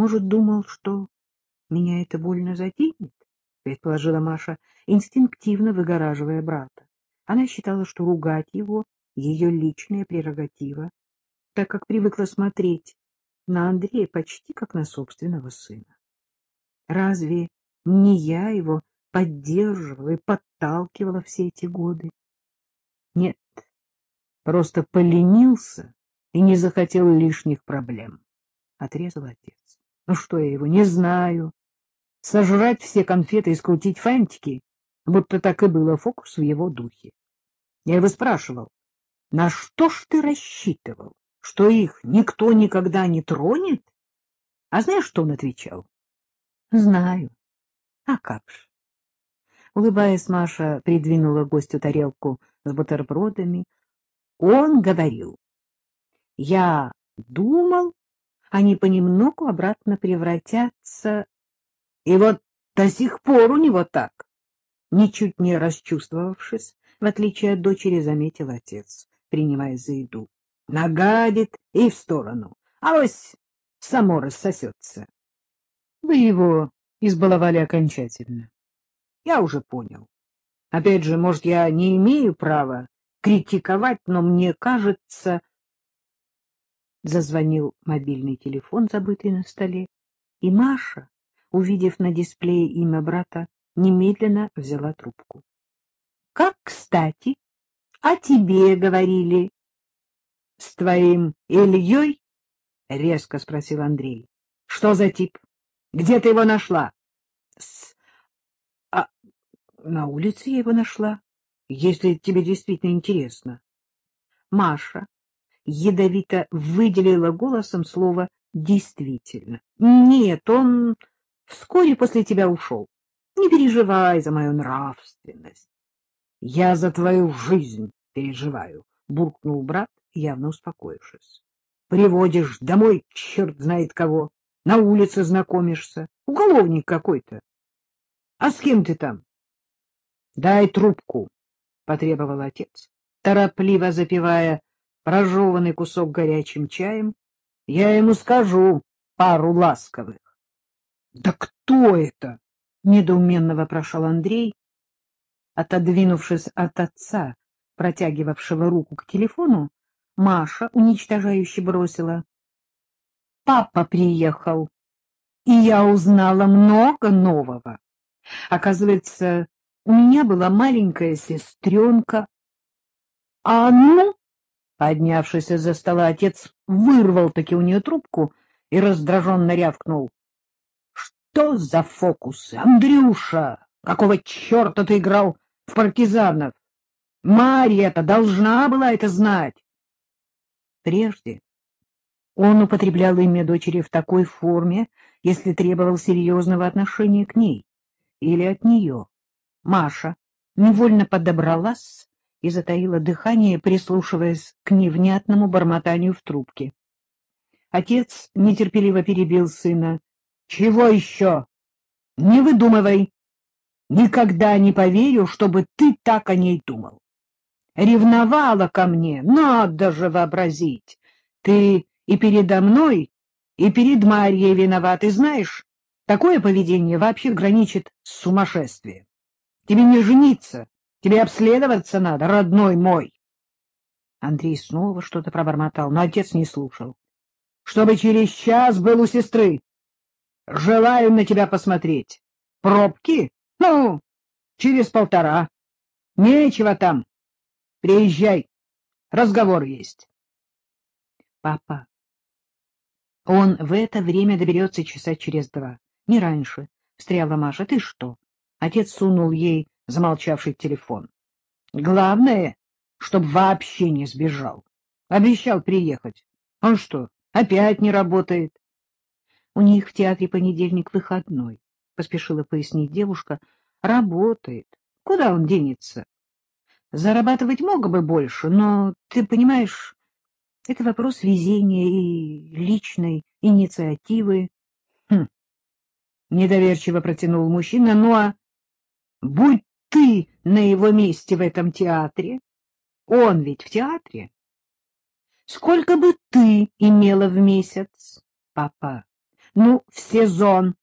Может, думал, что меня это больно заденет? — предположила Маша, инстинктивно выгораживая брата. Она считала, что ругать его — ее личная прерогатива, так как привыкла смотреть на Андрея почти как на собственного сына. Разве не я его поддерживала и подталкивала все эти годы? Нет, просто поленился и не захотел лишних проблем, — отрезал отец. Ну что я его, не знаю. Сожрать все конфеты и скрутить фантики, будто так и было фокус в его духе. Я его спрашивал, на что ж ты рассчитывал, что их никто никогда не тронет? А знаешь, что он отвечал? — Знаю. А как же? Улыбаясь, Маша придвинула гостю тарелку с бутербродами. Он говорил, я думал, они понемногу обратно превратятся, и вот до сих пор у него так. Ничуть не расчувствовавшись, в отличие от дочери, заметил отец, принимаясь за еду. Нагадит и в сторону, а ось само рассосется. Вы его избаловали окончательно. Я уже понял. Опять же, может, я не имею права критиковать, но мне кажется... Зазвонил мобильный телефон, забытый на столе, и Маша, увидев на дисплее имя брата, немедленно взяла трубку. — Как кстати? А тебе говорили? — С твоим Ильей? — резко спросил Андрей. — Что за тип? Где ты его нашла? — С... А... На улице я его нашла, если тебе действительно интересно. Маша ядовито выделила голосом слово «действительно». Нет, он вскоре после тебя ушел. Не переживай за мою нравственность. — Я за твою жизнь переживаю, — буркнул брат, явно успокоившись. — Приводишь домой черт знает кого, на улице знакомишься. Уголовник какой-то. — А с кем ты там? — Дай трубку, — потребовал отец, торопливо запивая прожеванный кусок горячим чаем. Я ему скажу пару ласковых. — Да кто это? — недоуменно вопрошал Андрей, отодвинувшись от отца, протягивавшего руку к телефону, Маша уничтожающе бросила. — Папа приехал, и я узнала много нового. Оказывается, у меня была маленькая сестренка. А ну, поднявшись из-за стола, отец вырвал таки у нее трубку и раздраженно рявкнул. Что за фокус, Андрюша? Какого черта ты играл в партизанов? Марья-то должна была это знать. Прежде он употреблял имя дочери в такой форме, если требовал серьезного отношения к ней или от нее. Маша невольно подобралась и затаила дыхание, прислушиваясь к невнятному бормотанию в трубке. Отец нетерпеливо перебил сына. Чего еще? Не выдумывай. Никогда не поверю, чтобы ты так о ней думал. Ревновала ко мне, надо же вообразить. Ты и передо мной, и перед Марьей виноват, и знаешь, такое поведение вообще граничит с сумасшествием. Тебе не жениться, тебе обследоваться надо, родной мой. Андрей снова что-то пробормотал, но отец не слушал. Чтобы через час был у сестры. Желаю на тебя посмотреть. Пробки? Ну, через полтора. Нечего там. Приезжай. Разговор есть. Папа, он в это время доберется часа через два. Не раньше. Встряла Маша. Ты что? Отец сунул ей замолчавший телефон. Главное, чтоб вообще не сбежал. Обещал приехать. Он что, опять не работает? — У них в театре понедельник выходной, — поспешила пояснить девушка. — Работает. Куда он денется? Зарабатывать мог бы больше, но, ты понимаешь, это вопрос везения и личной инициативы. Хм. Недоверчиво протянул мужчина. Ну а будь ты на его месте в этом театре, он ведь в театре. Сколько бы ты имела в месяц, папа? Ну, в сезон